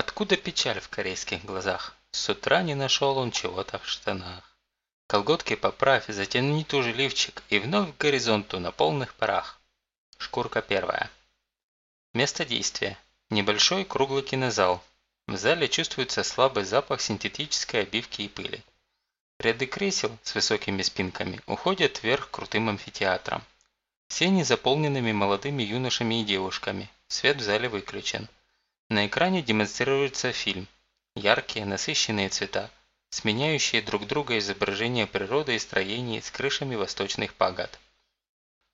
Откуда печаль в корейских глазах? С утра не нашел он чего-то в штанах. Колготки поправь, затяни туже ливчик и вновь к горизонту на полных парах. Шкурка первая. Место действия. Небольшой круглый кинозал. В зале чувствуется слабый запах синтетической обивки и пыли. Ряды кресел с высокими спинками уходят вверх крутым амфитеатром. Все они заполненными молодыми юношами и девушками. Свет в зале выключен. На экране демонстрируется фильм. Яркие, насыщенные цвета, сменяющие друг друга изображения природы и строений с крышами восточных пагод.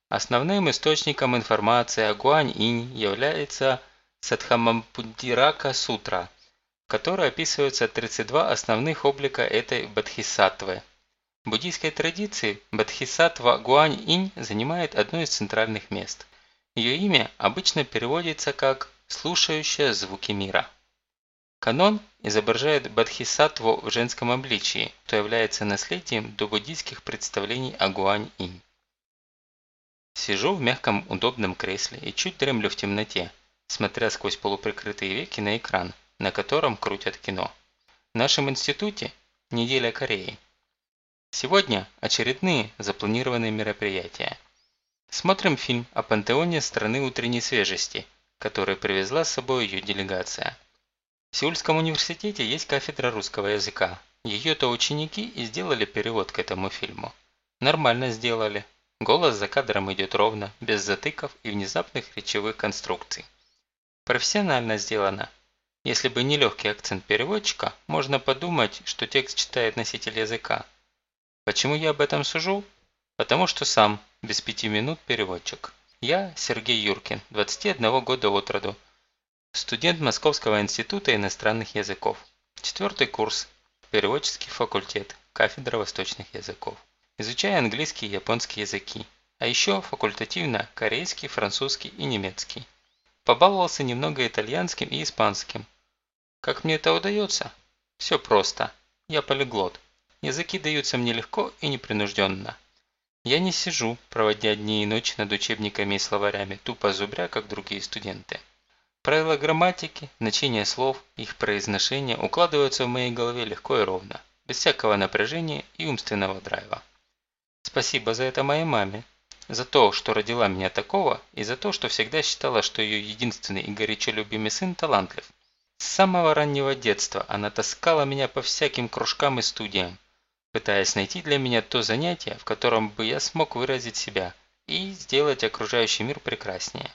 Основным источником информации о Гуань-инь является Садхамампудирака Сутра, в которой описываются 32 основных облика этой бодхисаттвы. В буддийской традиции бодхисаттва Гуань-инь занимает одно из центральных мест. Ее имя обычно переводится как «слушающая звуки мира». Канон изображает бодхисаттву в женском обличии, что является наследием до буддийских представлений о Гуань-инь. Сижу в мягком удобном кресле и чуть дремлю в темноте, смотря сквозь полуприкрытые веки на экран, на котором крутят кино. В нашем институте неделя Кореи. Сегодня очередные запланированные мероприятия. Смотрим фильм о пантеоне страны утренней свежести, который привезла с собой ее делегация. В Сеульском университете есть кафедра русского языка. Ее-то ученики и сделали перевод к этому фильму. Нормально сделали. Голос за кадром идет ровно, без затыков и внезапных речевых конструкций. Профессионально сделано. Если бы не легкий акцент переводчика, можно подумать, что текст читает носитель языка. Почему я об этом сужу? Потому что сам, без пяти минут, переводчик. Я Сергей Юркин, 21 года от роду, Студент Московского института иностранных языков. Четвертый курс. Переводческий факультет. Кафедра восточных языков. Изучаю английский и японский языки. А еще факультативно корейский, французский и немецкий. Побаловался немного итальянским и испанским. Как мне это удается? Все просто. Я полиглот. Языки даются мне легко и непринужденно. Я не сижу, проводя дни и ночи над учебниками и словарями, тупо зубря, как другие студенты. Правила грамматики, значение слов, их произношение укладываются в моей голове легко и ровно, без всякого напряжения и умственного драйва. Спасибо за это моей маме, за то, что родила меня такого, и за то, что всегда считала, что ее единственный и горячо любимый сын талантлив. С самого раннего детства она таскала меня по всяким кружкам и студиям, пытаясь найти для меня то занятие, в котором бы я смог выразить себя и сделать окружающий мир прекраснее.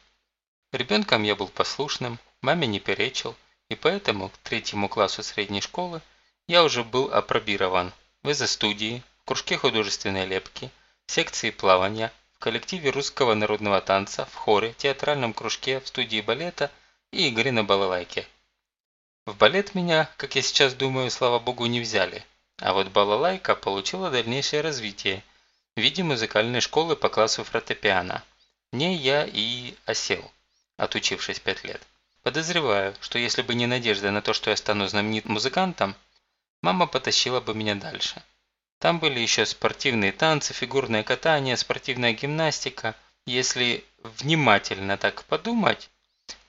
Ребенком я был послушным, маме не перечил, и поэтому к третьему классу средней школы я уже был апробирован в изо-студии, кружке художественной лепки, секции плавания, в коллективе русского народного танца, в хоре, театральном кружке, в студии балета и игре на балалайке. В балет меня, как я сейчас думаю, слава богу, не взяли, а вот балалайка получила дальнейшее развитие в виде музыкальной школы по классу фортепиано. В ней я и осел отучившись пять лет. Подозреваю, что если бы не надежда на то, что я стану знаменитым музыкантом, мама потащила бы меня дальше. Там были еще спортивные танцы, фигурное катание, спортивная гимнастика. Если внимательно так подумать,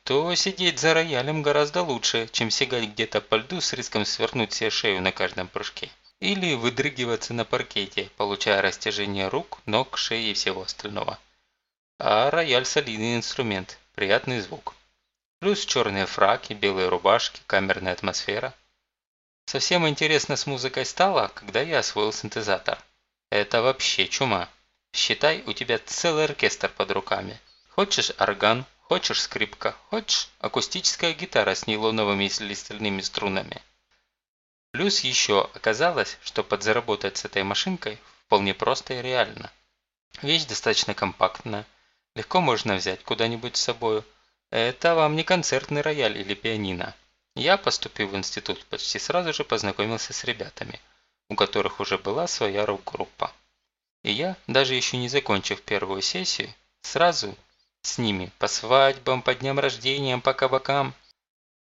то сидеть за роялем гораздо лучше, чем сигать где-то по льду с риском свернуть себе шею на каждом прыжке. Или выдрыгиваться на паркете, получая растяжение рук, ног, шеи и всего остального. А рояль солидный инструмент, приятный звук. Плюс черные фраки, белые рубашки, камерная атмосфера. Совсем интересно с музыкой стало, когда я освоил синтезатор. Это вообще чума. Считай, у тебя целый оркестр под руками. Хочешь орган, хочешь скрипка, хочешь акустическая гитара с нейлоновыми или стальными струнами. Плюс еще оказалось, что подзаработать с этой машинкой вполне просто и реально. Вещь достаточно компактная, Легко можно взять куда-нибудь с собою. Это вам не концертный рояль или пианино. Я, поступив в институт, почти сразу же познакомился с ребятами, у которых уже была своя рок-группа. И я, даже еще не закончив первую сессию, сразу с ними по свадьбам, по дням рождения, по кабакам.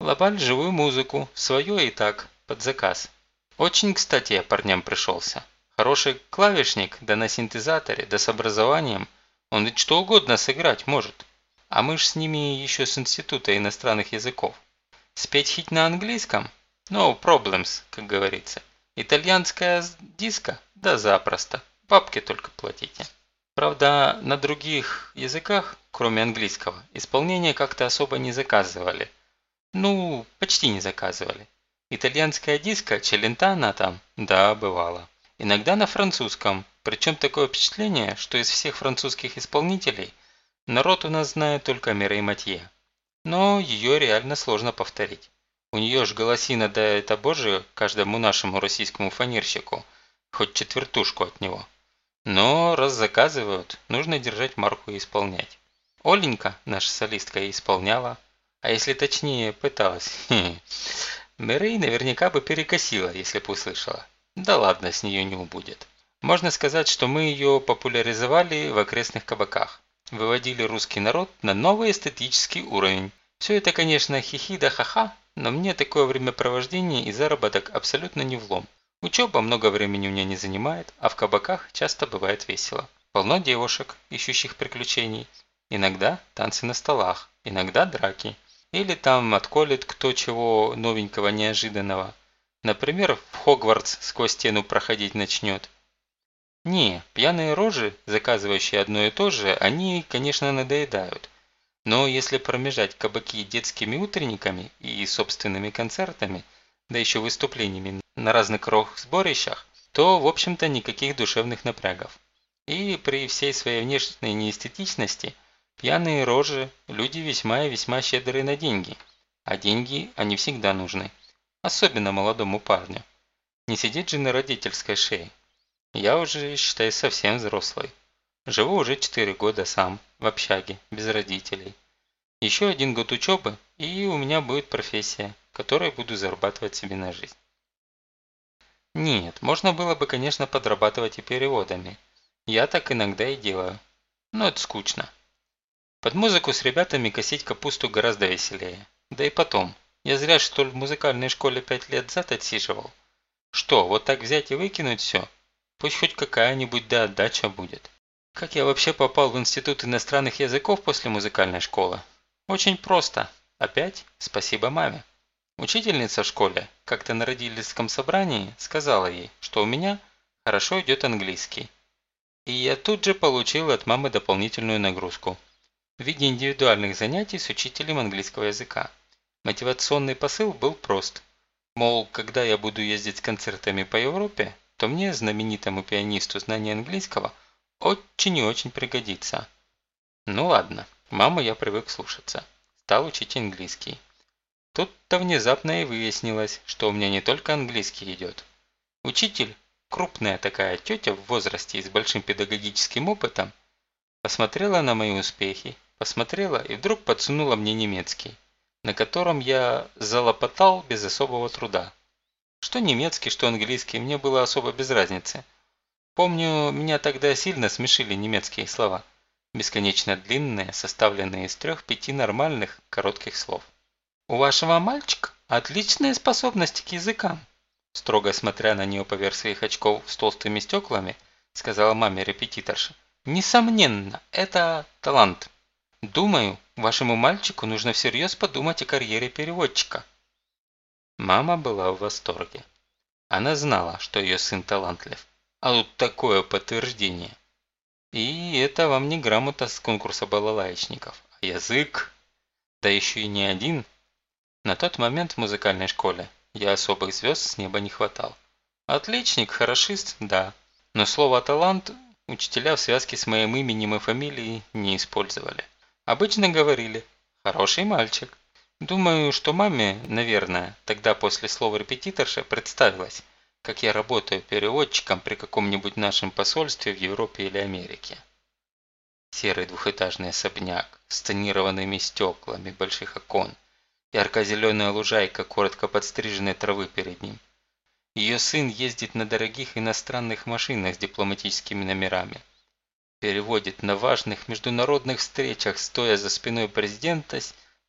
Лобали живую музыку, свое и так, под заказ. Очень кстати я парням пришелся. Хороший клавишник, да на синтезаторе, да с образованием – он ведь что угодно сыграть может. А мы ж с ними еще с Института иностранных языков. Спеть хит на английском? No problems, как говорится. Итальянская диска? Да запросто. Бабки только платите. Правда, на других языках, кроме английского, исполнение как-то особо не заказывали. Ну, почти не заказывали. Итальянская диска, челентана там, да, бывало. Иногда на французском, причем такое впечатление, что из всех французских исполнителей народ у нас знает только Мирей Матье. Но ее реально сложно повторить. У нее ж голосина да это боже каждому нашему российскому фанерщику, хоть четвертушку от него. Но раз заказывают, нужно держать марку и исполнять. Оленька, наша солистка, исполняла, а если точнее, пыталась. Мэрей наверняка бы перекосила, если бы услышала. Да ладно, с нее не убудет. Можно сказать, что мы ее популяризовали в окрестных кабаках. Выводили русский народ на новый эстетический уровень. Все это, конечно, хихи да ха-ха, но мне такое времяпровождение и заработок абсолютно не влом. Учеба много времени у меня не занимает, а в кабаках часто бывает весело. Полно девушек, ищущих приключений. Иногда танцы на столах, иногда драки. Или там отколет кто чего новенького неожиданного. Например, в Хогвартс сквозь стену проходить начнет. Не, пьяные рожи, заказывающие одно и то же, они, конечно, надоедают. Но если промежать кабаки детскими утренниками и собственными концертами, да еще выступлениями на разных рок-сборищах, то, в общем-то, никаких душевных напрягов. И при всей своей внешней неэстетичности, пьяные рожи – люди весьма и весьма щедрые на деньги. А деньги они всегда нужны. Особенно молодому парню. Не сидеть же на родительской шее. Я уже, считай, совсем взрослый. Живу уже 4 года сам, в общаге, без родителей. Еще один год учебы, и у меня будет профессия, которой буду зарабатывать себе на жизнь. Нет, можно было бы, конечно, подрабатывать и переводами. Я так иногда и делаю. Но это скучно. Под музыку с ребятами косить капусту гораздо веселее. Да и потом, я зря что ли в музыкальной школе пять лет зад отсиживал. Что, вот так взять и выкинуть все? Пусть хоть какая-нибудь да отдача будет. Как я вообще попал в Институт иностранных языков после музыкальной школы? Очень просто. Опять спасибо маме. Учительница в школе как-то на родительском собрании сказала ей, что у меня хорошо идет английский. И я тут же получил от мамы дополнительную нагрузку в виде индивидуальных занятий с учителем английского языка. Мотивационный посыл был прост. Мол, когда я буду ездить с концертами по Европе, то мне, знаменитому пианисту, знание английского очень и очень пригодится. Ну ладно, маму я привык слушаться. Стал учить английский. Тут-то внезапно и выяснилось, что у меня не только английский идет. Учитель, крупная такая тетя в возрасте и с большим педагогическим опытом, посмотрела на мои успехи, посмотрела и вдруг подсунула мне немецкий на котором я залопотал без особого труда. Что немецкий, что английский, мне было особо без разницы. Помню, меня тогда сильно смешили немецкие слова. Бесконечно длинные, составленные из трех-пяти нормальных, коротких слов. «У вашего мальчика отличные способности к языкам», строго смотря на нее поверх своих очков с толстыми стеклами, сказала маме репетиторша. «Несомненно, это талант». Думаю, вашему мальчику нужно всерьез подумать о карьере переводчика». Мама была в восторге. Она знала, что ее сын талантлив. А тут такое подтверждение. И это вам не грамота с конкурса балалаечников, а язык. Да еще и не один. На тот момент в музыкальной школе я особых звезд с неба не хватал. Отличник, хорошист, да. Но слово «талант» учителя в связке с моим именем и фамилией не использовали. Обычно говорили «хороший мальчик». Думаю, что маме, наверное, тогда после слова репетиторша представилась, как я работаю переводчиком при каком-нибудь нашем посольстве в Европе или Америке. Серый двухэтажный особняк с тонированными стеклами больших окон, ярко-зеленая лужайка коротко подстриженной травы перед ним. Ее сын ездит на дорогих иностранных машинах с дипломатическими номерами переводит на важных международных встречах, стоя за спиной президента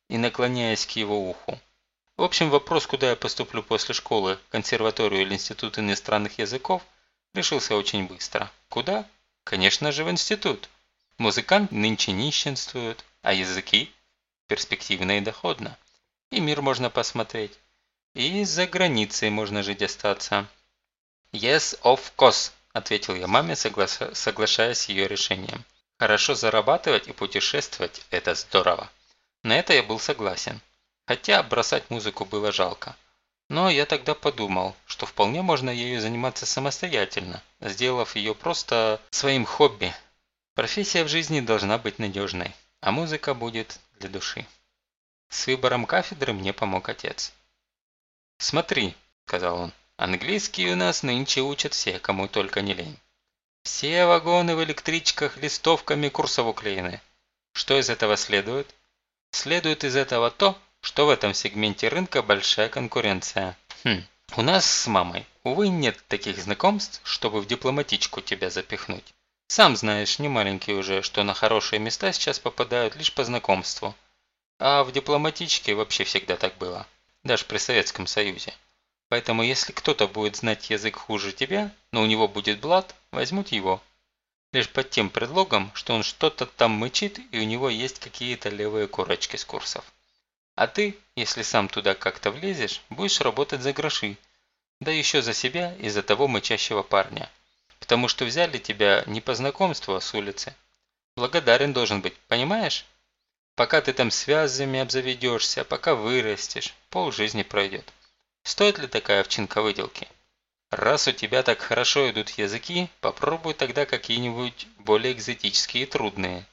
и наклоняясь к его уху. В общем, вопрос, куда я поступлю после школы, консерваторию или институт иностранных языков, решился очень быстро. Куда? Конечно же, в институт. Музыкант нынче нищенствует, а языки перспективно и доходно. И мир можно посмотреть. И за границей можно жить остаться. Yes, of course, ответил я маме, согла соглашаясь с ее решением. Хорошо зарабатывать и путешествовать – это здорово. На это я был согласен. Хотя бросать музыку было жалко. Но я тогда подумал, что вполне можно ею заниматься самостоятельно, сделав ее просто своим хобби. Профессия в жизни должна быть надежной, а музыка будет для души. С выбором кафедры мне помог отец. «Смотри», – сказал он, – «английский у нас нынче учат все, кому только не лень. Все вагоны в электричках листовками курсов уклеены. Что из этого следует? Следует из этого то, что в этом сегменте рынка большая конкуренция. Хм. У нас с мамой, увы, нет таких знакомств, чтобы в дипломатичку тебя запихнуть. Сам знаешь, не маленький уже, что на хорошие места сейчас попадают лишь по знакомству. А в дипломатичке вообще всегда так было. Даже при Советском Союзе. Поэтому если кто-то будет знать язык хуже тебя, но у него будет блат, возьмут его. Лишь под тем предлогом, что он что-то там мычит и у него есть какие-то левые курочки с курсов. А ты, если сам туда как-то влезешь, будешь работать за гроши. Да еще за себя и за того мычащего парня. Потому что взяли тебя не по знакомству, а с улицы. Благодарен должен быть, понимаешь? Пока ты там связями обзаведешься, пока вырастешь, пол жизни пройдет. Стоит ли такая овчинка выделки? Раз у тебя так хорошо идут языки, попробуй тогда какие-нибудь более экзотические и трудные.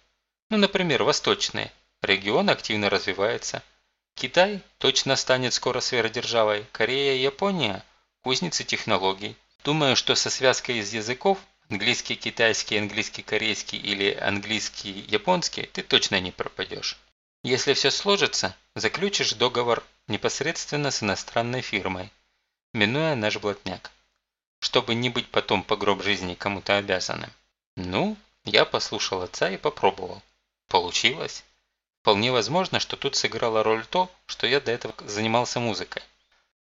Ну, например, восточные. Регион активно развивается – Китай точно станет скоро сверхдержавой, Корея и Япония – кузницы технологий. Думаю, что со связкой из языков – английский, китайский, английский, корейский или английский, японский – ты точно не пропадешь. Если все сложится, заключишь договор непосредственно с иностранной фирмой, минуя наш блатняк, чтобы не быть потом по гроб жизни кому-то обязанным. Ну, я послушал отца и попробовал. Получилось. Вполне возможно, что тут сыграла роль то, что я до этого занимался музыкой.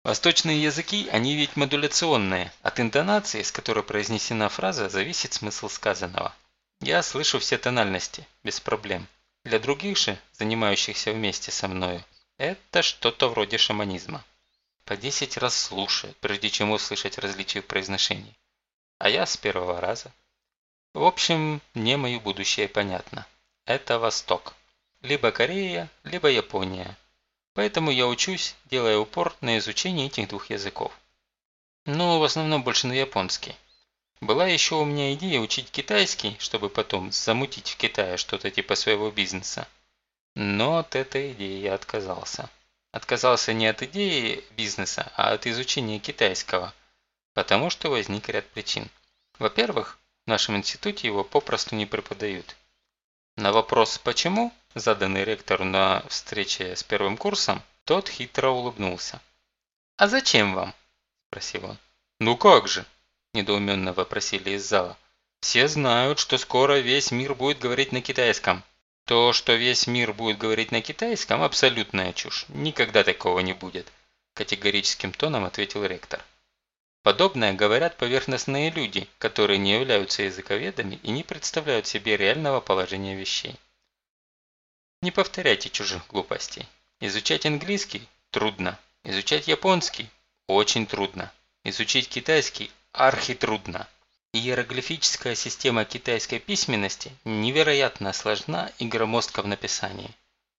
Восточные языки, они ведь модуляционные. От интонации, с которой произнесена фраза, зависит смысл сказанного. Я слышу все тональности, без проблем. Для других же, занимающихся вместе со мною, это что-то вроде шаманизма. По 10 раз слушают, прежде чем услышать различия в произношении. А я с первого раза. В общем, мне мое будущее понятно. Это Восток. Либо Корея, либо Япония. Поэтому я учусь, делая упор на изучение этих двух языков. Но в основном больше на японский. Была еще у меня идея учить китайский, чтобы потом замутить в Китае что-то типа своего бизнеса. Но от этой идеи я отказался. Отказался не от идеи бизнеса, а от изучения китайского, потому что возник ряд причин. Во-первых, в нашем институте его попросту не преподают. На вопрос «почему?» заданный ректору на встрече с первым курсом, тот хитро улыбнулся. «А зачем вам?» – спросил он. «Ну как же?» – недоуменно вопросили из зала. «Все знают, что скоро весь мир будет говорить на китайском». То, что весь мир будет говорить на китайском – абсолютная чушь. Никогда такого не будет, категорическим тоном ответил ректор. Подобное говорят поверхностные люди, которые не являются языковедами и не представляют себе реального положения вещей. Не повторяйте чужих глупостей. Изучать английский – трудно. Изучать японский – очень трудно. Изучить китайский – архитрудно. Иероглифическая система китайской письменности невероятно сложна и громоздка в написании.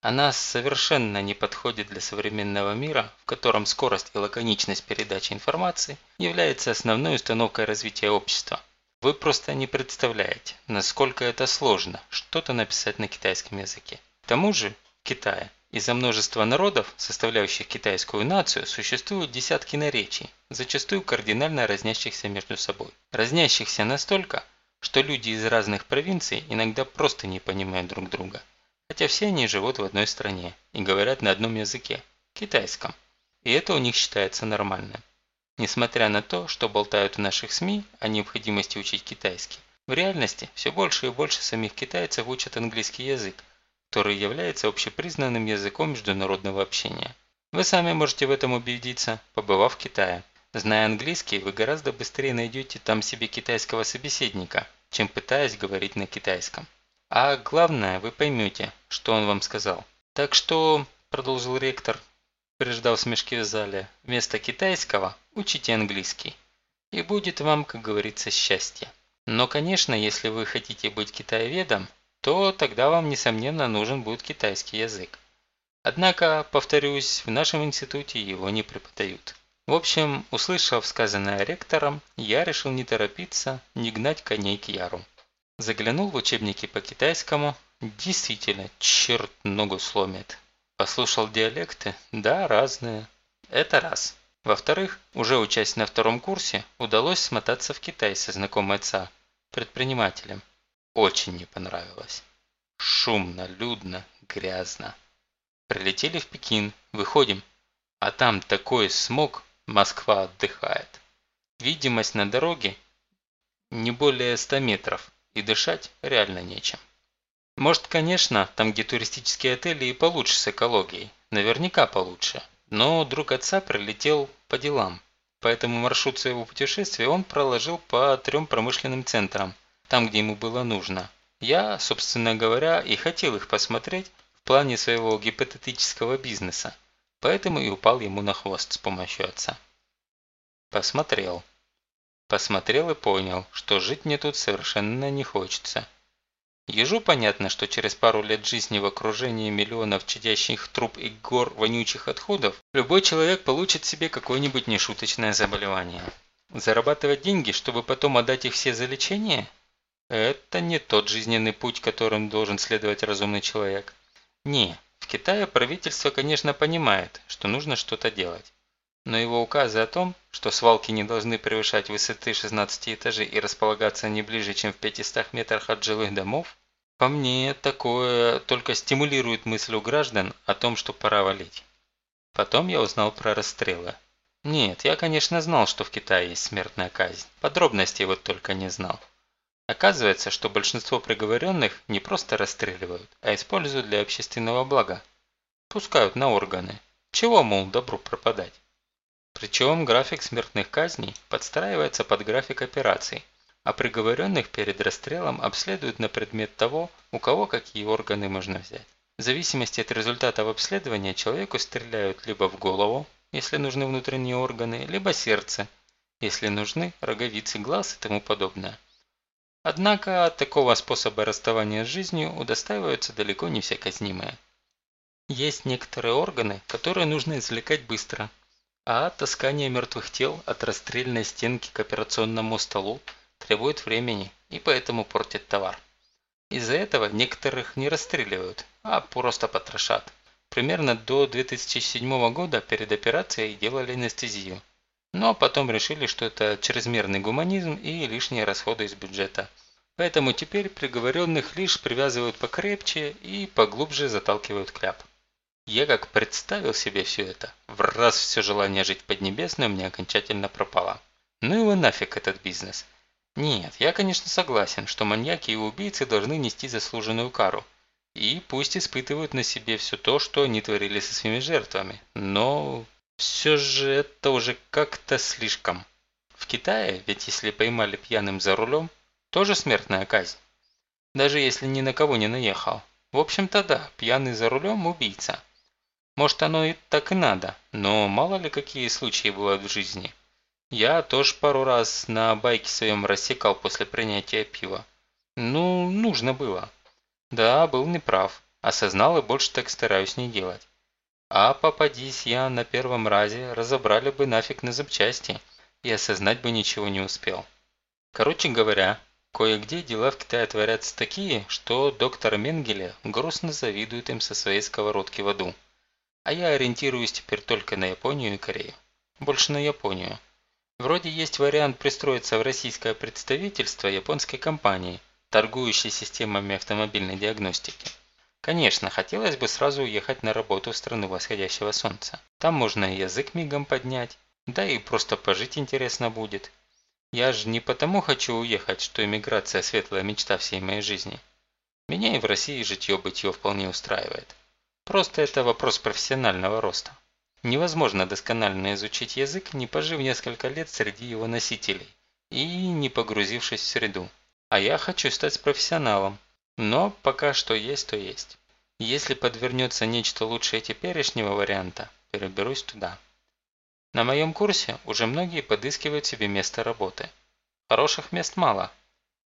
Она совершенно не подходит для современного мира, в котором скорость и лаконичность передачи информации является основной установкой развития общества. Вы просто не представляете, насколько это сложно что-то написать на китайском языке тому же в Китае из-за множества народов, составляющих китайскую нацию, существуют десятки наречий, зачастую кардинально разнящихся между собой. Разнящихся настолько, что люди из разных провинций иногда просто не понимают друг друга. Хотя все они живут в одной стране и говорят на одном языке – китайском. И это у них считается нормальным. Несмотря на то, что болтают в наших СМИ о необходимости учить китайский, в реальности все больше и больше самих китайцев учат английский язык, который является общепризнанным языком международного общения. Вы сами можете в этом убедиться, побывав в Китае. Зная английский, вы гораздо быстрее найдете там себе китайского собеседника, чем пытаясь говорить на китайском. А главное, вы поймете, что он вам сказал. Так что, продолжил ректор, приждал смешки в зале, вместо китайского учите английский. И будет вам, как говорится, счастье. Но, конечно, если вы хотите быть китаеведом, то тогда вам, несомненно, нужен будет китайский язык. Однако, повторюсь, в нашем институте его не преподают. В общем, услышав сказанное ректором, я решил не торопиться, не гнать коней к яру. Заглянул в учебники по китайскому. Действительно, черт ногу сломит. Послушал диалекты? Да, разные. Это раз. Во-вторых, уже учась на втором курсе, удалось смотаться в Китай со знакомой отца, предпринимателем. Очень не понравилось. Шумно, людно, грязно. Прилетели в Пекин, выходим, а там такой смог, Москва отдыхает. Видимость на дороге не более 100 метров, и дышать реально нечем. Может, конечно, там где туристические отели и получше с экологией, наверняка получше. Но друг отца прилетел по делам, поэтому маршрут своего путешествия он проложил по трем промышленным центрам, там, где ему было нужно. Я, собственно говоря, и хотел их посмотреть, в плане своего гипотетического бизнеса, поэтому и упал ему на хвост с помощью отца. Посмотрел. Посмотрел и понял, что жить мне тут совершенно не хочется. Ежу понятно, что через пару лет жизни в окружении миллионов чадящих труб и гор вонючих отходов, любой человек получит себе какое-нибудь нешуточное заболевание. Зарабатывать деньги, чтобы потом отдать их все за лечение? Это не тот жизненный путь, которым должен следовать разумный человек. Не, в Китае правительство, конечно, понимает, что нужно что-то делать. Но его указы о том, что свалки не должны превышать высоты 16 этажей и располагаться не ближе, чем в 500 метрах от жилых домов, по мне, такое только стимулирует мысль у граждан о том, что пора валить. Потом я узнал про расстрелы. Нет, я, конечно, знал, что в Китае есть смертная казнь. Подробностей вот только не знал. Оказывается, что большинство приговоренных не просто расстреливают, а используют для общественного блага. Пускают на органы. Чего, мол, добру пропадать? Причем график смертных казней подстраивается под график операций, а приговоренных перед расстрелом обследуют на предмет того, у кого какие органы можно взять. В зависимости от результатов обследования человеку стреляют либо в голову, если нужны внутренние органы, либо сердце, если нужны роговицы глаз и тому подобное. Однако такого способа расставания с жизнью удостаиваются далеко не все казнимые. Есть некоторые органы, которые нужно извлекать быстро, а таскание мертвых тел от расстрельной стенки к операционному столу требует времени и поэтому портит товар. Из-за этого некоторых не расстреливают, а просто потрошат. Примерно до 2007 года перед операцией делали анестезию. Но потом решили, что это чрезмерный гуманизм и лишние расходы из бюджета. Поэтому теперь приговоренных лишь привязывают покрепче и поглубже заталкивают кляп. Я как представил себе все это, в раз все желание жить поднебесное мне окончательно пропало. Ну его нафиг этот бизнес. Нет, я конечно согласен, что маньяки и убийцы должны нести заслуженную кару. И пусть испытывают на себе все то, что они творили со своими жертвами. Но все же это уже как-то слишком. В Китае, ведь если поймали пьяным за рулем, тоже смертная казнь. Даже если ни на кого не наехал. В общем-то да, пьяный за рулем – убийца. Может оно и так и надо, но мало ли какие случаи бывают в жизни. Я тоже пару раз на байке своем рассекал после принятия пива. Ну, нужно было. Да, был неправ. Осознал и больше так стараюсь не делать. А попадись я на первом разе, разобрали бы нафиг на запчасти, и осознать бы ничего не успел. Короче говоря, кое-где дела в Китае творятся такие, что доктор Менгеле грустно завидует им со своей сковородки в аду. А я ориентируюсь теперь только на Японию и Корею. Больше на Японию. Вроде есть вариант пристроиться в российское представительство японской компании, торгующей системами автомобильной диагностики. Конечно, хотелось бы сразу уехать на работу в страну восходящего солнца. Там можно и язык мигом поднять, да и просто пожить интересно будет. Я же не потому хочу уехать, что эмиграция – светлая мечта всей моей жизни. Меня и в России житье-бытье вполне устраивает. Просто это вопрос профессионального роста. Невозможно досконально изучить язык, не пожив несколько лет среди его носителей и не погрузившись в среду. А я хочу стать профессионалом, но пока что есть, то есть. Если подвернется нечто лучше теперешнего варианта, переберусь туда. На моем курсе уже многие подыскивают себе место работы. Хороших мест мало.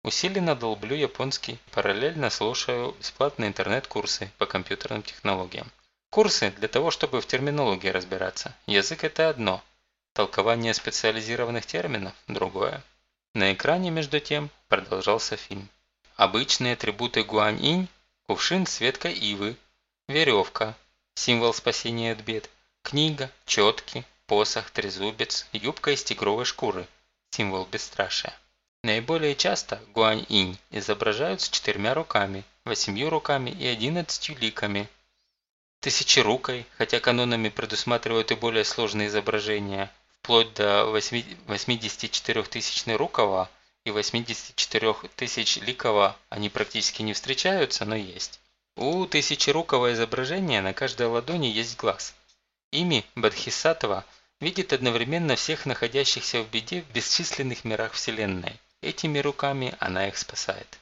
Усиленно долблю японский, параллельно слушаю бесплатные интернет-курсы по компьютерным технологиям. Курсы для того, чтобы в терминологии разбираться. Язык – это одно. Толкование специализированных терминов – другое. На экране, между тем, продолжался фильм. Обычные атрибуты гуань-инь – кувшин с веткой ивы, веревка, символ спасения от бед, книга, четки, посох, трезубец, юбка из тигровой шкуры, символ бесстрашия. Наиболее часто гуань-инь изображают с четырьмя руками, восемью руками и одиннадцатью ликами. Тысячерукой, хотя канонами предусматривают и более сложные изображения, вплоть до 84-тысячной рукава и 84 тысяч ликова они практически не встречаются, но есть. У тысячерукого изображения на каждой ладони есть глаз. Ими Бадхисатва видит одновременно всех находящихся в беде в бесчисленных мирах Вселенной. Этими руками она их спасает.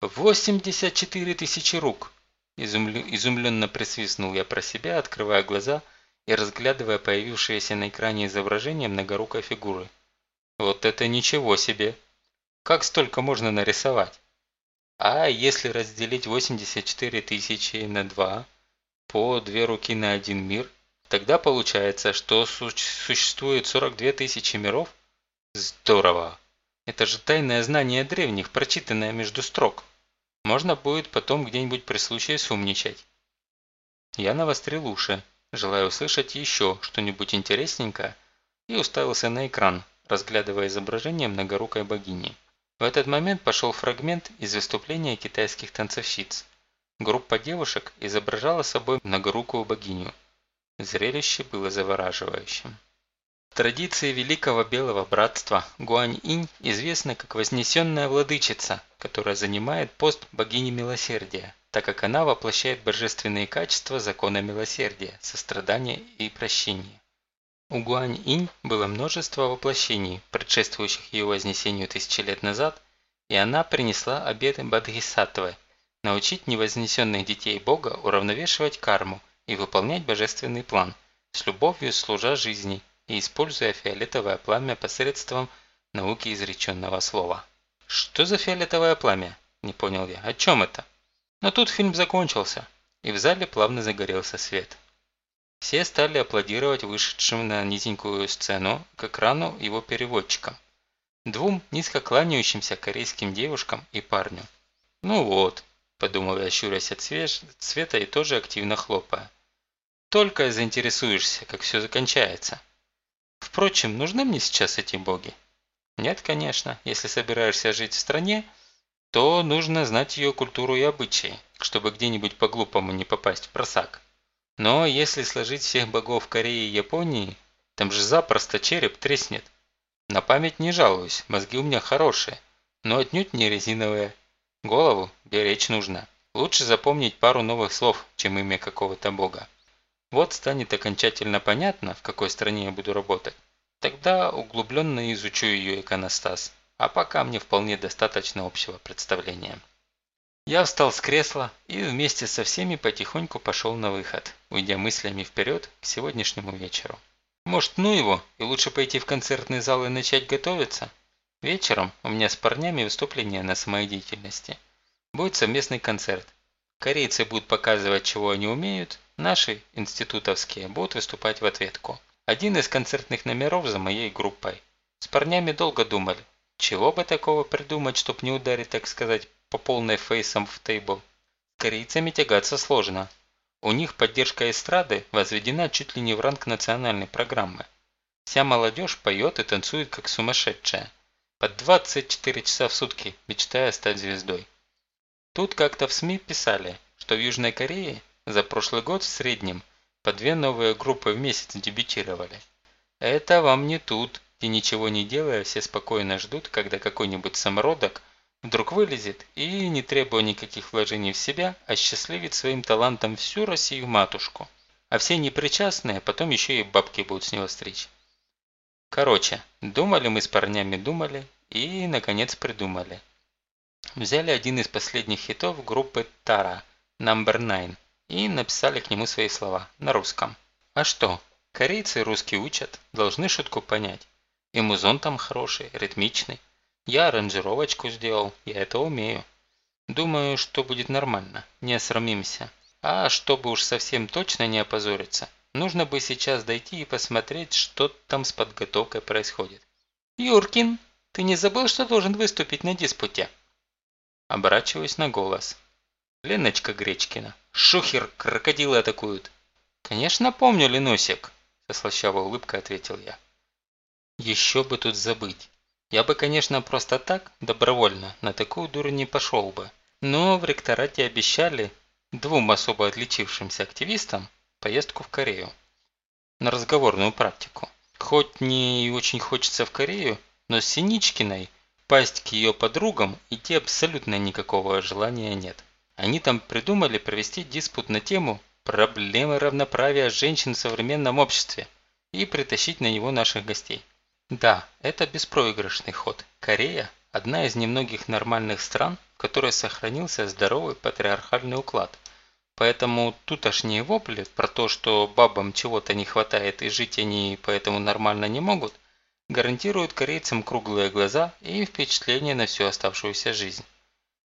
84 тысячи рук! Изумленно присвистнул я про себя, открывая глаза – и разглядывая появившееся на экране изображение многорукой фигуры. Вот это ничего себе! Как столько можно нарисовать? А если разделить 84 тысячи на 2, по две руки на один мир, тогда получается, что существует 42 тысячи миров? Здорово! Это же тайное знание древних, прочитанное между строк. Можно будет потом где-нибудь при случае сумничать. Я навострил уши, желая услышать еще что-нибудь интересненькое, и уставился на экран, разглядывая изображение многорукой богини. В этот момент пошел фрагмент из выступления китайских танцовщиц. Группа девушек изображала собой многорукую богиню. Зрелище было завораживающим. В традиции Великого Белого Братства Гуань-инь известна как вознесенная владычица, которая занимает пост богини милосердия так как она воплощает божественные качества закона милосердия, сострадания и прощения. У Гуань-инь было множество воплощений, предшествующих ее вознесению тысячи лет назад, и она принесла обет Бадхисаттвы – научить невознесенных детей Бога уравновешивать карму и выполнять божественный план, с любовью служа жизни и используя фиолетовое пламя посредством науки изреченного слова. «Что за фиолетовое пламя?» – не понял я. «О чем это?» Но тут фильм закончился, и в зале плавно загорелся свет. Все стали аплодировать вышедшим на низенькую сцену к экрану его переводчикам. Двум низко кланяющимся корейским девушкам и парню. «Ну вот», – подумал я, щурясь от света и тоже активно хлопая. «Только заинтересуешься, как все закончается. Впрочем, нужны мне сейчас эти боги?» «Нет, конечно, если собираешься жить в стране, то нужно знать ее культуру и обычаи, чтобы где-нибудь по-глупому не попасть в просак. Но если сложить всех богов Кореи и Японии, там же запросто череп треснет. На память не жалуюсь, мозги у меня хорошие, но отнюдь не резиновые. Голову беречь нужно. Лучше запомнить пару новых слов, чем имя какого-то бога. Вот станет окончательно понятно, в какой стране я буду работать. Тогда углубленно изучу ее иконостас а пока мне вполне достаточно общего представления. Я встал с кресла и вместе со всеми потихоньку пошел на выход, уйдя мыслями вперед к сегодняшнему вечеру. Может, ну его, и лучше пойти в концертный зал и начать готовиться? Вечером у меня с парнями выступление на самодеятельности. Будет совместный концерт. Корейцы будут показывать, чего они умеют, наши, институтовские, будут выступать в ответку. Один из концертных номеров за моей группой. С парнями долго думали, чего бы такого придумать, чтоб не ударить, так сказать, по полной фейсом в тейбл? Корейцами тягаться сложно. У них поддержка эстрады возведена чуть ли не в ранг национальной программы. Вся молодежь поет и танцует как сумасшедшая. По 24 часа в сутки, мечтая стать звездой. Тут как-то в СМИ писали, что в Южной Корее за прошлый год в среднем по две новые группы в месяц дебютировали. Это вам не тут, и ничего не делая, все спокойно ждут, когда какой-нибудь самородок вдруг вылезет и, не требуя никаких вложений в себя, осчастливит своим талантом всю Россию-матушку. А все непричастные потом еще и бабки будут с него стричь. Короче, думали мы с парнями, думали и, наконец, придумали. Взяли один из последних хитов группы Тара, Number Nine, и написали к нему свои слова на русском. А что, корейцы русский учат, должны шутку понять. И музон там хороший, ритмичный. Я аранжировочку сделал, я это умею. Думаю, что будет нормально, не осрамимся. А чтобы уж совсем точно не опозориться, нужно бы сейчас дойти и посмотреть, что там с подготовкой происходит. «Юркин, ты не забыл, что должен выступить на диспуте?» Оборачиваюсь на голос. Леночка Гречкина. Шухер, крокодилы атакуют. Конечно, помню, Ленусик, со слащавой улыбкой ответил я. Еще бы тут забыть. Я бы, конечно, просто так, добровольно, на такую дуру не пошел бы. Но в ректорате обещали двум особо отличившимся активистам поездку в Корею. На разговорную практику. Хоть мне и очень хочется в Корею, но с Синичкиной пасть к ее подругам идти абсолютно никакого желания нет. Они там придумали провести диспут на тему «Проблемы равноправия женщин в современном обществе» и притащить на него наших гостей. Да, это беспроигрышный ход. Корея – одна из немногих нормальных стран, в которой сохранился здоровый патриархальный уклад. Поэтому тутошние вопли про то, что бабам чего-то не хватает и жить они поэтому нормально не могут, гарантируют корейцам круглые глаза и впечатление на всю оставшуюся жизнь.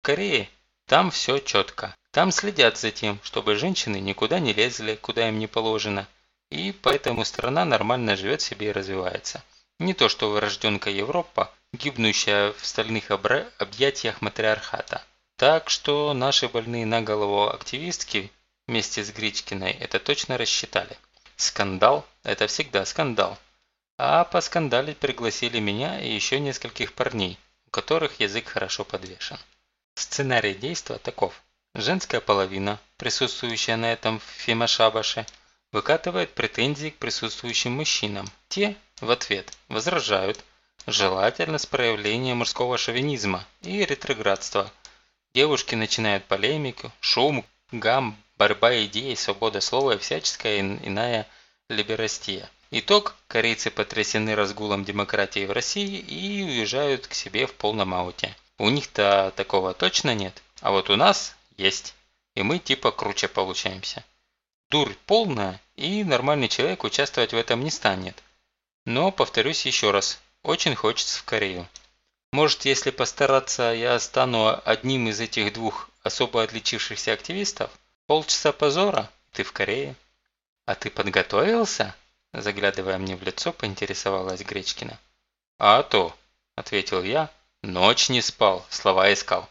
В Корее там все четко. Там следят за тем, чтобы женщины никуда не лезли, куда им не положено. И поэтому страна нормально живет себе и развивается. Не то что вырожденка Европа, гибнущая в стальных объятиях матриархата. Так что наши больные на голову активистки вместе с Гречкиной это точно рассчитали. Скандал – это всегда скандал. А поскандалить пригласили меня и еще нескольких парней, у которых язык хорошо подвешен. Сценарий действа таков. Женская половина, присутствующая на этом фемошабаше, выкатывает претензии к присутствующим мужчинам. Те, в ответ, возражают, желательно с проявлением мужского шовинизма и ретроградства. Девушки начинают полемику, шум, гам, борьба идей, свобода слова и всяческая иная либерастия. Итог – корейцы потрясены разгулом демократии в России и уезжают к себе в полном ауте. У них-то такого точно нет, а вот у нас есть. И мы типа круче получаемся. Дурь полная, и нормальный человек участвовать в этом не станет. Но, повторюсь еще раз, очень хочется в Корею. Может, если постараться, я стану одним из этих двух особо отличившихся активистов? Полчаса позора, ты в Корее. А ты подготовился? Заглядывая мне в лицо, поинтересовалась Гречкина. А то, ответил я, Ночь не спал, слова искал.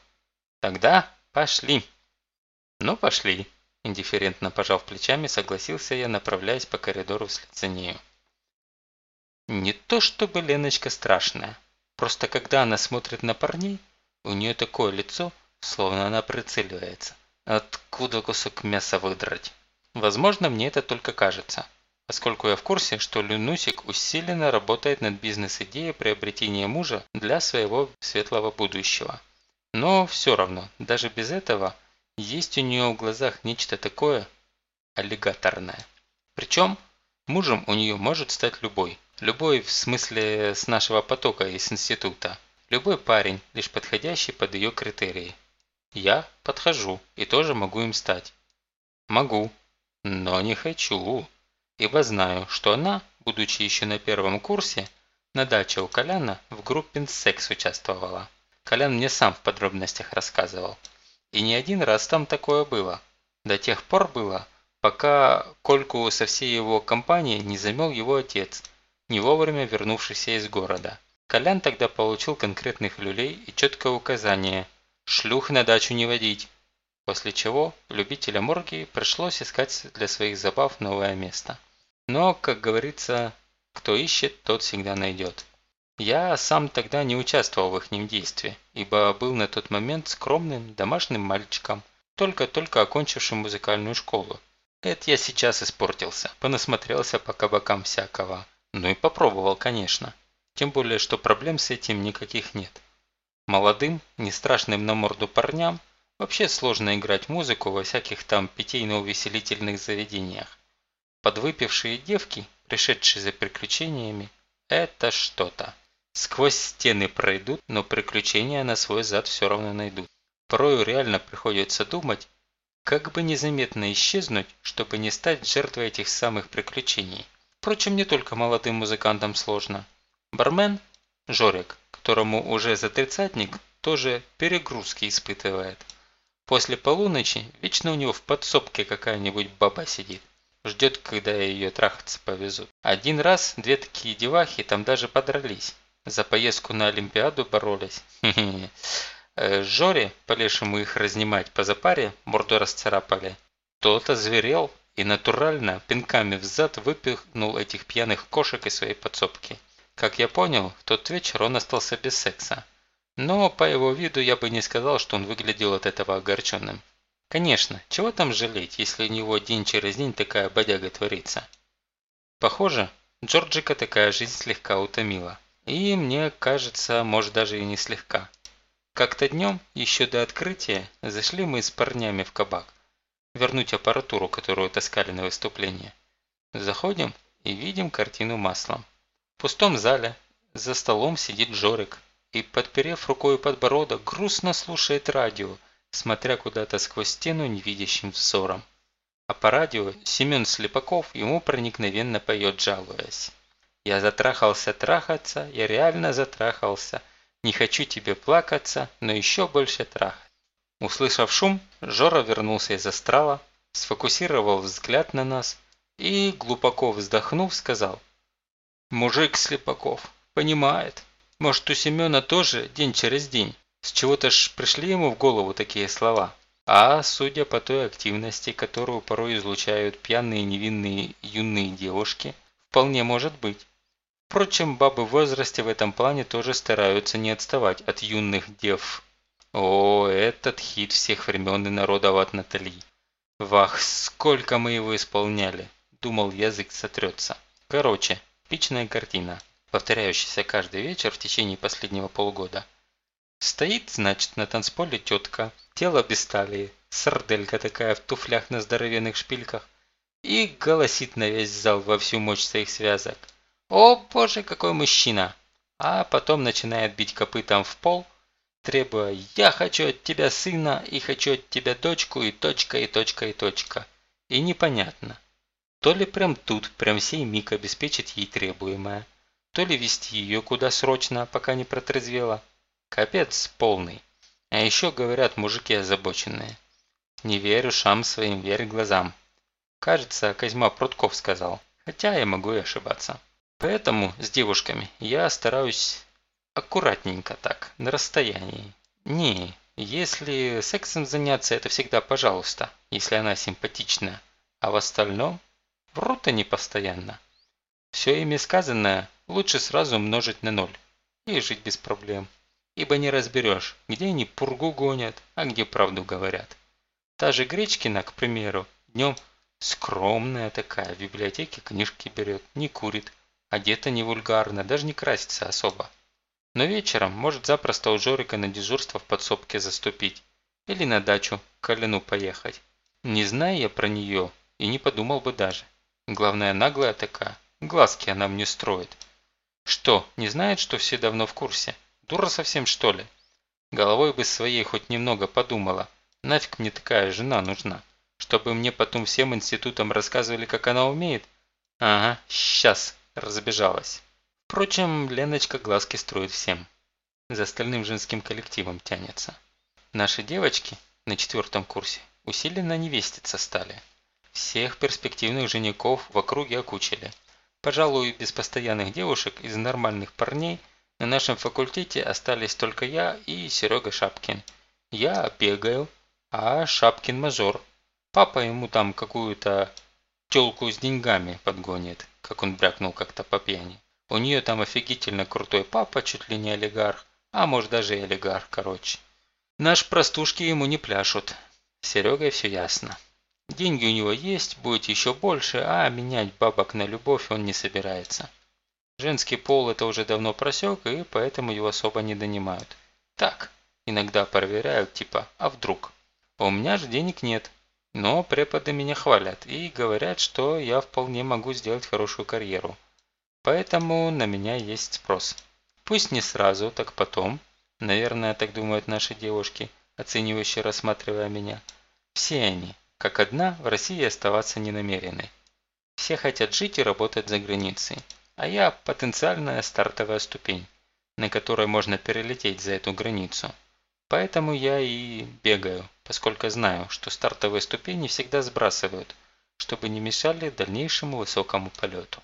Тогда пошли. Ну, пошли. Индифферентно пожав плечами, согласился я, направляясь по коридору вслед за нею. Не то чтобы Леночка страшная. Просто когда она смотрит на парней, у нее такое лицо, словно она прицеливается. Откуда кусок мяса выдрать? Возможно, мне это только кажется поскольку я в курсе, что Люнусик усиленно работает над бизнес-идеей приобретения мужа для своего светлого будущего. Но все равно, даже без этого, есть у нее в глазах нечто такое аллигаторное. Причем мужем у нее может стать любой. Любой в смысле с нашего потока из института. Любой парень, лишь подходящий под ее критерии. Я подхожу и тоже могу им стать. Могу, но не хочу ибо знаю, что она, будучи еще на первом курсе, на даче у Коляна в группе секс участвовала. Колян мне сам в подробностях рассказывал. И не один раз там такое было. До тех пор было, пока Кольку со всей его компанией не замел его отец, не вовремя вернувшийся из города. Колян тогда получил конкретных люлей и четкое указание – шлюх на дачу не водить. После чего любителям оргии пришлось искать для своих забав новое место. Но, как говорится, кто ищет, тот всегда найдет. Я сам тогда не участвовал в их действии, ибо был на тот момент скромным домашним мальчиком, только-только окончившим музыкальную школу. Это я сейчас испортился, понасмотрелся по кабакам всякого. Ну и попробовал, конечно. Тем более, что проблем с этим никаких нет. Молодым, не страшным на морду парням вообще сложно играть музыку во всяких там питейно-увеселительных заведениях. Подвыпившие девки, пришедшие за приключениями, это что-то. Сквозь стены пройдут, но приключения на свой зад все равно найдут. Порою реально приходится думать, Как бы незаметно исчезнуть, чтобы не стать жертвой этих самых приключений. Впрочем, не только молодым музыкантам сложно. Бармен, Жорик, которому уже за тридцатник, тоже перегрузки испытывает. После полуночи вечно у него в подсобке какая-нибудь баба сидит. Ждет, когда ее трахаться повезут. Один раз две такие девахи там даже подрались. За поездку на Олимпиаду боролись. Э, Жоре, полешему их разнимать по запаре, морду расцарапали. Тот озверел и натурально пинками взад выпихнул этих пьяных кошек из своей подсобки. Как я понял, в тот вечер он остался без секса. Но по его виду я бы не сказал, что он выглядел от этого огорченным. Конечно, чего там жалеть, если у него день через день такая бодяга творится. Похоже, Джорджика такая жизнь слегка утомила. И мне кажется, может даже и не слегка. Как-то днем, еще до открытия, зашли мы с парнями в кабак. Вернуть аппаратуру, которую таскали на выступление. Заходим и видим картину маслом. В пустом зале за столом сидит Жорик и, подперев рукой подбородок, грустно слушает радио, смотря куда-то сквозь стену невидящим взором. А по радио Семен Слепаков ему проникновенно поет, жалуясь. «Я затрахался трахаться, я реально затрахался, не хочу тебе плакаться, но еще больше трахать». Услышав шум, Жора вернулся из астрала, сфокусировал взгляд на нас и, глубоко вздохнув, сказал «Мужик Слепаков, понимает. Может, у Семена тоже день через день. С чего-то ж пришли ему в голову такие слова. А судя по той активности, которую порой излучают пьяные невинные юные девушки, вполне может быть. Впрочем, бабы в возрасте в этом плане тоже стараются не отставать от юных дев. О, этот хит всех времен и народов от Натали. Вах, сколько мы его исполняли. Думал, язык сотрется. Короче, пичная картина, повторяющаяся каждый вечер в течение последнего полгода. Стоит, значит, на танцполе тетка, тело без талии, сарделька такая в туфлях на здоровенных шпильках, и голосит на весь зал во всю мощь своих связок. «О боже, какой мужчина!» А потом начинает бить копытом в пол, требуя «Я хочу от тебя сына, и хочу от тебя дочку, и точка, и точка, и точка». И непонятно, то ли прям тут, прям сей миг обеспечить ей требуемое, то ли вести ее куда срочно, пока не протрезвела. Капец полный. А еще говорят мужики озабоченные. Не верю шам своим, верь глазам. Кажется, Козьма Прутков сказал, хотя я могу и ошибаться. Поэтому с девушками я стараюсь аккуратненько так, на расстоянии. Не, если сексом заняться, это всегда пожалуйста, если она симпатичная. А в остальном врут они постоянно. Все ими сказанное лучше сразу умножить на ноль и жить без проблем. Ибо не разберешь, где они пургу гонят, а где правду говорят. Та же Гречкина, к примеру, днем скромная такая, в библиотеке книжки берет, не курит, Одета не вульгарно, даже не красится особо. Но вечером может запросто у Жорика на дежурство в подсобке заступить. Или на дачу к Коляну поехать. Не зная я про нее, и не подумал бы даже. Главное, наглая такая. Глазки она мне строит. Что, не знает, что все давно в курсе? Дура совсем, что ли? Головой бы своей хоть немного подумала. Нафиг мне такая жена нужна? Чтобы мне потом всем институтам рассказывали, как она умеет? Ага, сейчас разбежалась. Впрочем, Леночка глазки строит всем. За остальным женским коллективом тянется. Наши девочки на четвертом курсе усиленно невеститься стали. Всех перспективных женихов в округе окучили. Пожалуй, без постоянных девушек из нормальных парней на нашем факультете остались только я и Серега Шапкин. Я бегаю, а Шапкин мажор. Папа ему там какую-то тёлку с деньгами подгонит как он брякнул как-то по пьяни. У нее там офигительно крутой папа, чуть ли не олигарх, а может даже и олигарх, короче. Наш простушки ему не пляшут. С Серегой все ясно. Деньги у него есть, будет еще больше, а менять бабок на любовь он не собирается. Женский пол это уже давно просек, и поэтому его особо не донимают. Так, иногда проверяют, типа, а вдруг? У меня же денег нет, но преподы меня хвалят и говорят, что я вполне могу сделать хорошую карьеру. Поэтому на меня есть спрос. Пусть не сразу, так потом. Наверное, так думают наши девушки, оценивающие рассматривая меня. Все они, как одна, в России оставаться не намерены. Все хотят жить и работать за границей, а я потенциальная стартовая ступень, на которой можно перелететь за эту границу. Поэтому я и бегаю, поскольку знаю, что стартовые ступени всегда сбрасывают, чтобы не мешали дальнейшему высокому полету.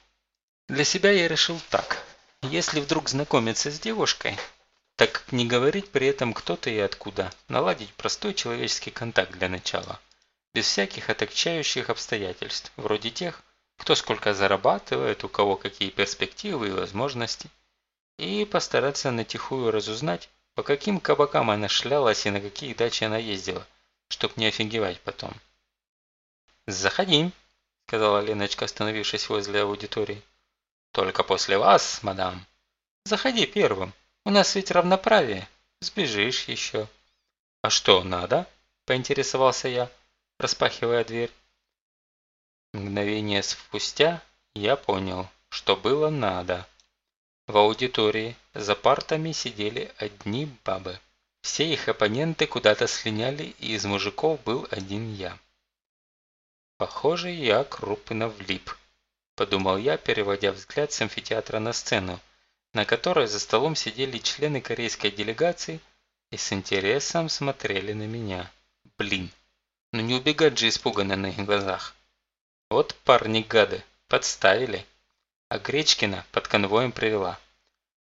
Для себя я решил так. Если вдруг знакомиться с девушкой, так не говорить при этом кто то и откуда, наладить простой человеческий контакт для начала, без всяких отягчающих обстоятельств, вроде тех, кто сколько зарабатывает, у кого какие перспективы и возможности, и постараться натихую разузнать, по каким кабакам она шлялась и на какие дачи она ездила, чтоб не офигевать потом. «Заходи», – сказала Леночка, остановившись возле аудитории. «Только после вас, мадам. Заходи первым, у нас ведь равноправие, сбежишь еще». «А что, надо?» – поинтересовался я, распахивая дверь. Мгновение спустя я понял, что было надо. В аудитории за партами сидели одни бабы. Все их оппоненты куда-то слиняли, и из мужиков был один я. Похоже, я крупно влип, подумал я, переводя взгляд с амфитеатра на сцену, на которой за столом сидели члены корейской делегации и с интересом смотрели на меня. Блин, ну не убегать же испуганно на их глазах. Вот парни-гады, подставили. А Гречкина под конвоем привела.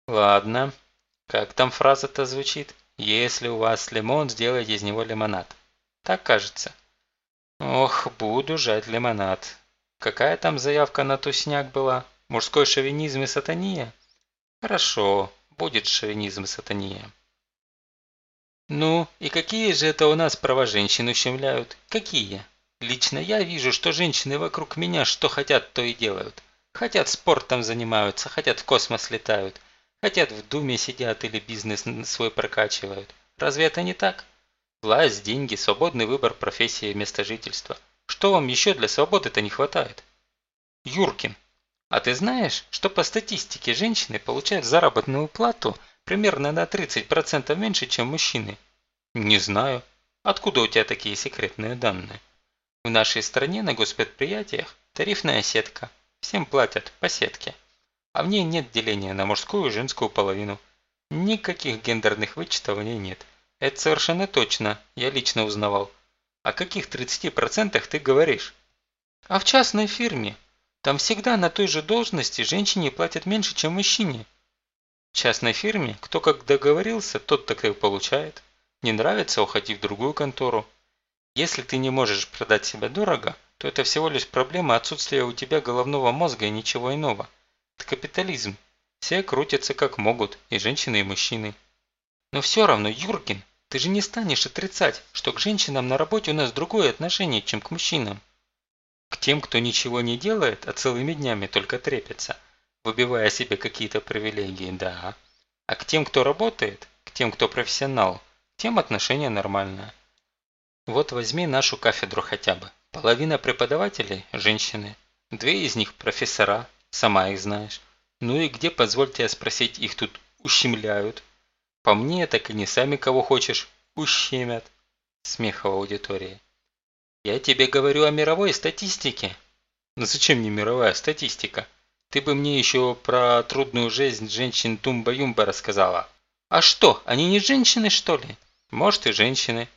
Ладно, как там фраза-то звучит? Если у вас лимон, сделайте из него лимонад. Так кажется. Ох, буду жать лимонад. Какая там заявка на тусняк была? Мужской шовинизм и сатания? Хорошо, будет шовинизм и сатания. Ну, и какие же это у нас права женщин ущемляют? Какие? Лично я вижу, что женщины вокруг меня что хотят, то и делают. Хотят спортом занимаются, хотят в космос летают, хотят в думе сидят или бизнес свой прокачивают. Разве это не так? Власть, деньги, свободный выбор профессии и места жительства. Что вам еще для свободы-то не хватает? Юркин, а ты знаешь, что по статистике женщины получают заработную плату примерно на 30% меньше, чем мужчины? Не знаю. Откуда у тебя такие секретные данные? В нашей стране на госпредприятиях тарифная сетка. Всем платят по сетке. А в ней нет деления на мужскую и женскую половину. Никаких гендерных вычетов в ней нет. Это совершенно точно, я лично узнавал. О каких 30% ты говоришь? А в частной фирме. Там всегда на той же должности женщине платят меньше, чем мужчине. В частной фирме кто как договорился, тот так и получает. Не нравится, уходи в другую контору. Если ты не можешь продать себя дорого, то это всего лишь проблема отсутствия у тебя головного мозга и ничего иного. Это капитализм. Все крутятся как могут, и женщины, и мужчины. Но все равно, Юрген, ты же не станешь отрицать, что к женщинам на работе у нас другое отношение, чем к мужчинам. К тем, кто ничего не делает, а целыми днями только трепется, выбивая себе какие-то привилегии, да. А к тем, кто работает, к тем, кто профессионал, тем отношение нормальное. Вот возьми нашу кафедру хотя бы. Половина преподавателей – женщины. Две из них – профессора, сама их знаешь. Ну и где, позвольте спросить, их тут ущемляют? По мне, так и не сами кого хочешь ущемят. Смех в аудитории. Я тебе говорю о мировой статистике. Но зачем мне мировая статистика? Ты бы мне еще про трудную жизнь женщин Тумба-Юмба рассказала. А что, они не женщины, что ли? Может и женщины.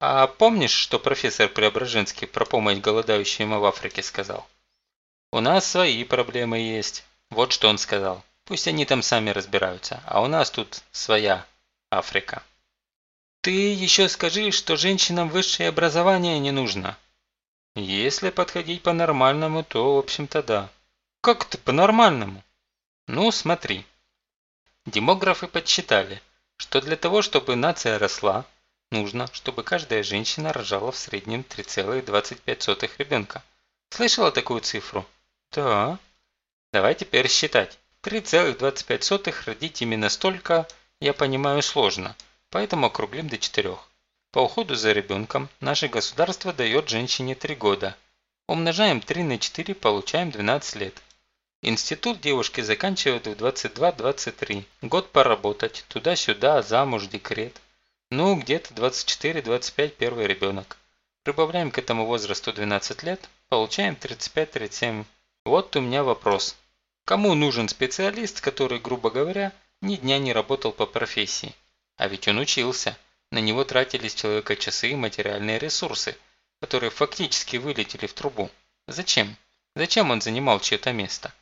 А помнишь, что профессор Преображенский про помощь голодающим в Африке сказал? У нас свои проблемы есть. Вот что он сказал. Пусть они там сами разбираются, а у нас тут своя Африка. Ты еще скажи, что женщинам высшее образование не нужно. Если подходить по-нормальному, то, в общем-то, да. Как ты по-нормальному? Ну, смотри. Демографы подсчитали, что для того, чтобы нация росла, Нужно, чтобы каждая женщина рожала в среднем 3,25 ребенка. Слышала такую цифру? Да. Давай теперь считать. 3,25 родить именно столько, я понимаю, сложно, поэтому округлим до 4. По уходу за ребенком наше государство дает женщине 3 года. Умножаем 3 на 4, получаем 12 лет. Институт девушки заканчивают в 22-23. Год поработать, туда-сюда, замуж, декрет. Ну, где-то 24-25 первый ребенок. Прибавляем к этому возрасту 12 лет, получаем 35-37. Вот у меня вопрос. Кому нужен специалист, который, грубо говоря, ни дня не работал по профессии? А ведь он учился. На него тратились человека часы и материальные ресурсы, которые фактически вылетели в трубу. Зачем? Зачем он занимал чье-то место?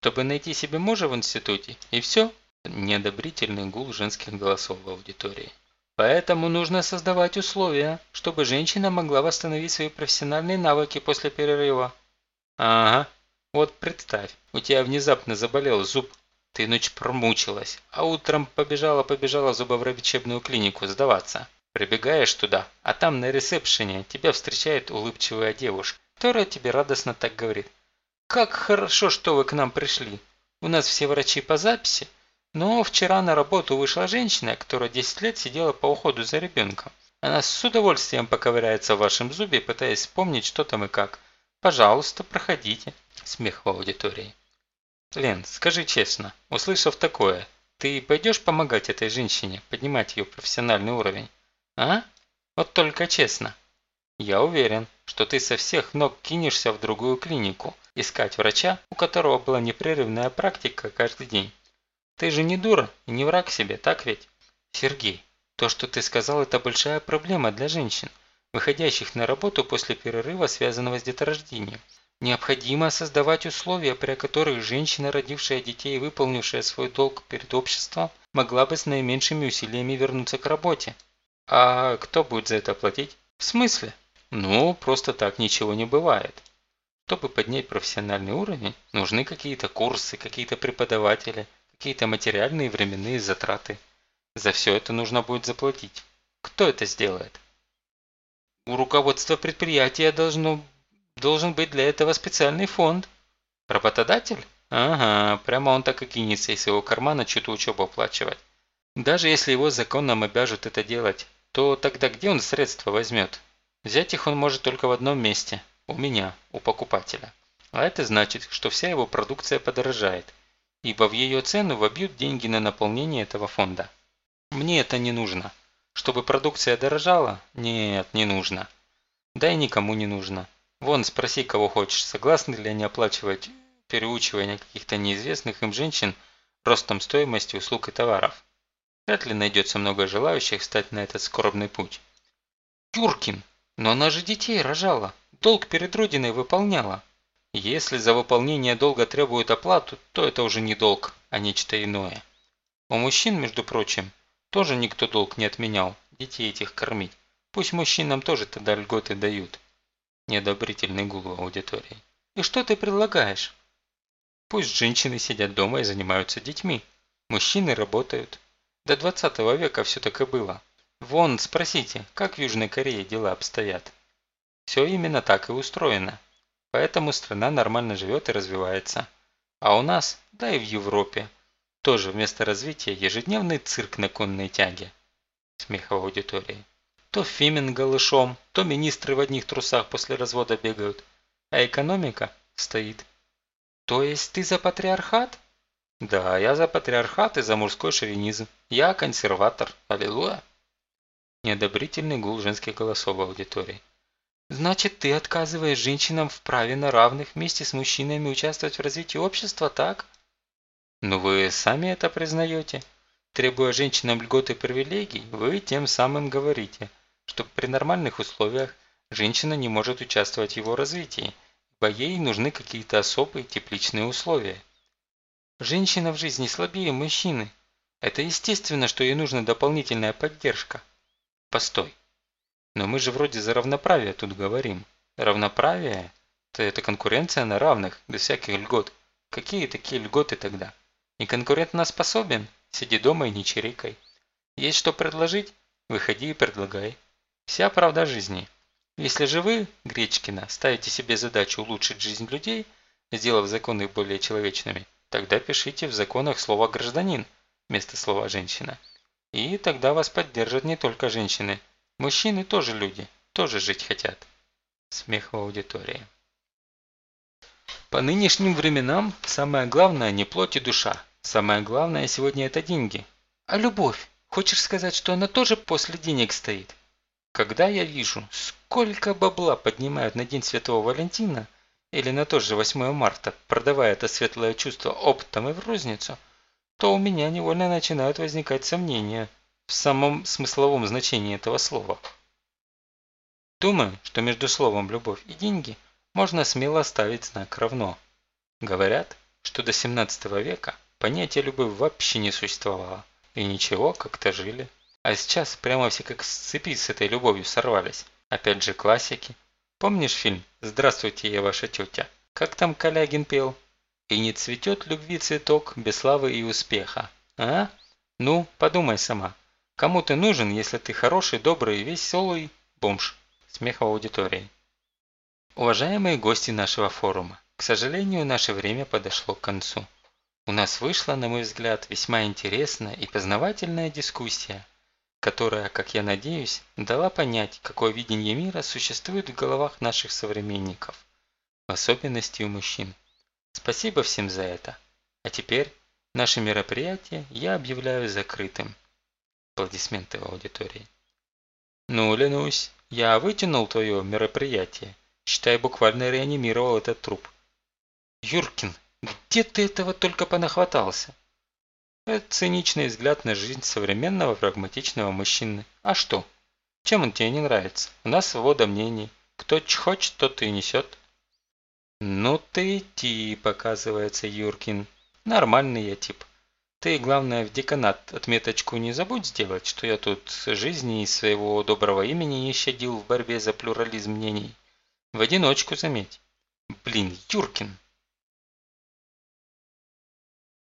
Чтобы найти себе мужа в институте? И все? Неодобрительный гул женских голосов в аудитории. Поэтому нужно создавать условия, чтобы женщина могла восстановить свои профессиональные навыки после перерыва. Ага, вот представь, у тебя внезапно заболел зуб, ты ночь промучилась, а утром побежала-побежала в зубоврачебную клинику сдаваться. Прибегаешь туда, а там на ресепшене тебя встречает улыбчивая девушка, которая тебе радостно так говорит. «Как хорошо, что вы к нам пришли. У нас все врачи по записи, но вчера на работу вышла женщина, которая 10 лет сидела по уходу за ребенком. Она с удовольствием поковыряется в вашем зубе, пытаясь вспомнить, что там и как. Пожалуйста, проходите». Смех в аудитории. Лен, скажи честно, услышав такое, ты пойдешь помогать этой женщине поднимать ее профессиональный уровень? А? Вот только честно. Я уверен, что ты со всех ног кинешься в другую клинику, искать врача, у которого была непрерывная практика каждый день. Ты же не дура и не враг себе, так ведь? Сергей, то, что ты сказал, это большая проблема для женщин, выходящих на работу после перерыва, связанного с деторождением. Необходимо создавать условия, при которых женщина, родившая детей и выполнившая свой долг перед обществом, могла бы с наименьшими усилиями вернуться к работе. А кто будет за это платить? В смысле? Ну, просто так ничего не бывает. Чтобы поднять профессиональный уровень, нужны какие-то курсы, какие-то преподаватели, какие-то материальные и временные затраты. За все это нужно будет заплатить. Кто это сделает? У руководства предприятия должно Должен быть для этого специальный фонд. Работодатель? Ага, прямо он так и кинется из своего кармана чью-то учебу оплачивать. Даже если его законом обяжут это делать, то тогда где он средства возьмет? Взять их он может только в одном месте – у меня, у покупателя. А это значит, что вся его продукция подорожает, ибо в ее цену вобьют деньги на наполнение этого фонда. Мне это не нужно. Чтобы продукция дорожала? Нет, не нужно. Да и никому не нужно. Вон, спроси, кого хочешь, согласны ли они оплачивать переучивание каких-то неизвестных им женщин ростом стоимости услуг и товаров. Вряд ли найдется много желающих встать на этот скорбный путь. Юркин, но она же детей рожала, долг перед Родиной выполняла. Если за выполнение долга требуют оплату, то это уже не долг, а нечто иное. У мужчин, между прочим, тоже никто долг не отменял, детей этих кормить. Пусть мужчинам тоже тогда льготы дают. Неодобрительный гул в аудитории. «И что ты предлагаешь?» «Пусть женщины сидят дома и занимаются детьми. Мужчины работают. До 20 века все так и было. Вон, спросите, как в Южной Корее дела обстоят?» Все именно так и устроено. Поэтому страна нормально живет и развивается. А у нас, да и в Европе, тоже вместо развития ежедневный цирк на конной тяге. Смех в аудитории. То Фимин голышом, то министры в одних трусах после развода бегают. А экономика стоит. То есть ты за патриархат? Да, я за патриархат и за мужской шовинизм. Я консерватор. Аллилуйя. Неодобрительный гул женских голосов в аудитории. Значит, ты отказываешь женщинам в праве на равных вместе с мужчинами участвовать в развитии общества, так? Ну вы сами это признаете. Требуя женщинам льготы и привилегий, вы тем самым говорите – что при нормальных условиях женщина не может участвовать в его развитии, ибо ей нужны какие-то особые тепличные условия. Женщина в жизни слабее мужчины. Это естественно, что ей нужна дополнительная поддержка. Постой. Но мы же вроде за равноправие тут говорим. Равноправие – то это конкуренция на равных, без всяких льгот. Какие такие льготы тогда? Не конкурентно способен? Сиди дома и не чирикай. Есть что предложить? Выходи и предлагай. Вся правда жизни. Если же вы, Гречкина, ставите себе задачу улучшить жизнь людей, сделав законы более человечными, тогда пишите в законах слово «гражданин» вместо слова «женщина». И тогда вас поддержат не только женщины. Мужчины тоже люди, тоже жить хотят. Смех в аудитории. По нынешним временам самое главное не плоть и душа. Самое главное сегодня это деньги. А любовь? Хочешь сказать, что она тоже после денег стоит? Когда я вижу, сколько бабла поднимают на День Святого Валентина или на тот же 8 марта, продавая это светлое чувство оптом и в розницу, то у меня невольно начинают возникать сомнения в самом смысловом значении этого слова. Думаю, что между словом «любовь» и «деньги» можно смело ставить знак «равно». Говорят, что до 17 века понятие «любовь» вообще не существовало, и ничего, как-то жили. А сейчас прямо все как с цепи с этой любовью сорвались. Опять же классики. Помнишь фильм «Здравствуйте, я ваша тетя»? Как там Калягин пел? И не цветет любви цветок без славы и успеха. А? Ну, подумай сама. Кому ты нужен, если ты хороший, добрый, веселый бомж? Смех в аудитории. Уважаемые гости нашего форума, к сожалению, наше время подошло к концу. У нас вышла, на мой взгляд, весьма интересная и познавательная дискуссия которая, как я надеюсь, дала понять, какое видение мира существует в головах наших современников, в особенности у мужчин. Спасибо всем за это. А теперь наше мероприятие я объявляю закрытым. Аплодисменты в аудитории. Ну, Ленусь, я вытянул твое мероприятие. Считай, буквально реанимировал этот труп. Юркин, где ты этого только понахватался? Это циничный взгляд на жизнь современного прагматичного мужчины. А что? Чем он тебе не нравится? У нас свобода мнений. Кто хочет, тот и несет. Ну ты тип, оказывается, Юркин. Нормальный я тип. Ты, главное, в деканат отметочку не забудь сделать, что я тут жизни и своего доброго имени не щадил в борьбе за плюрализм мнений. В одиночку, заметь. Блин, Юркин,